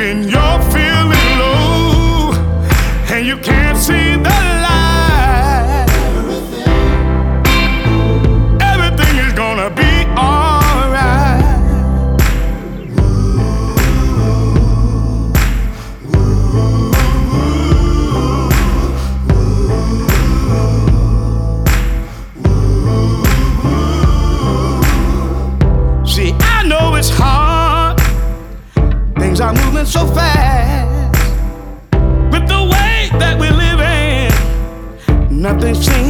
when you're nothing seems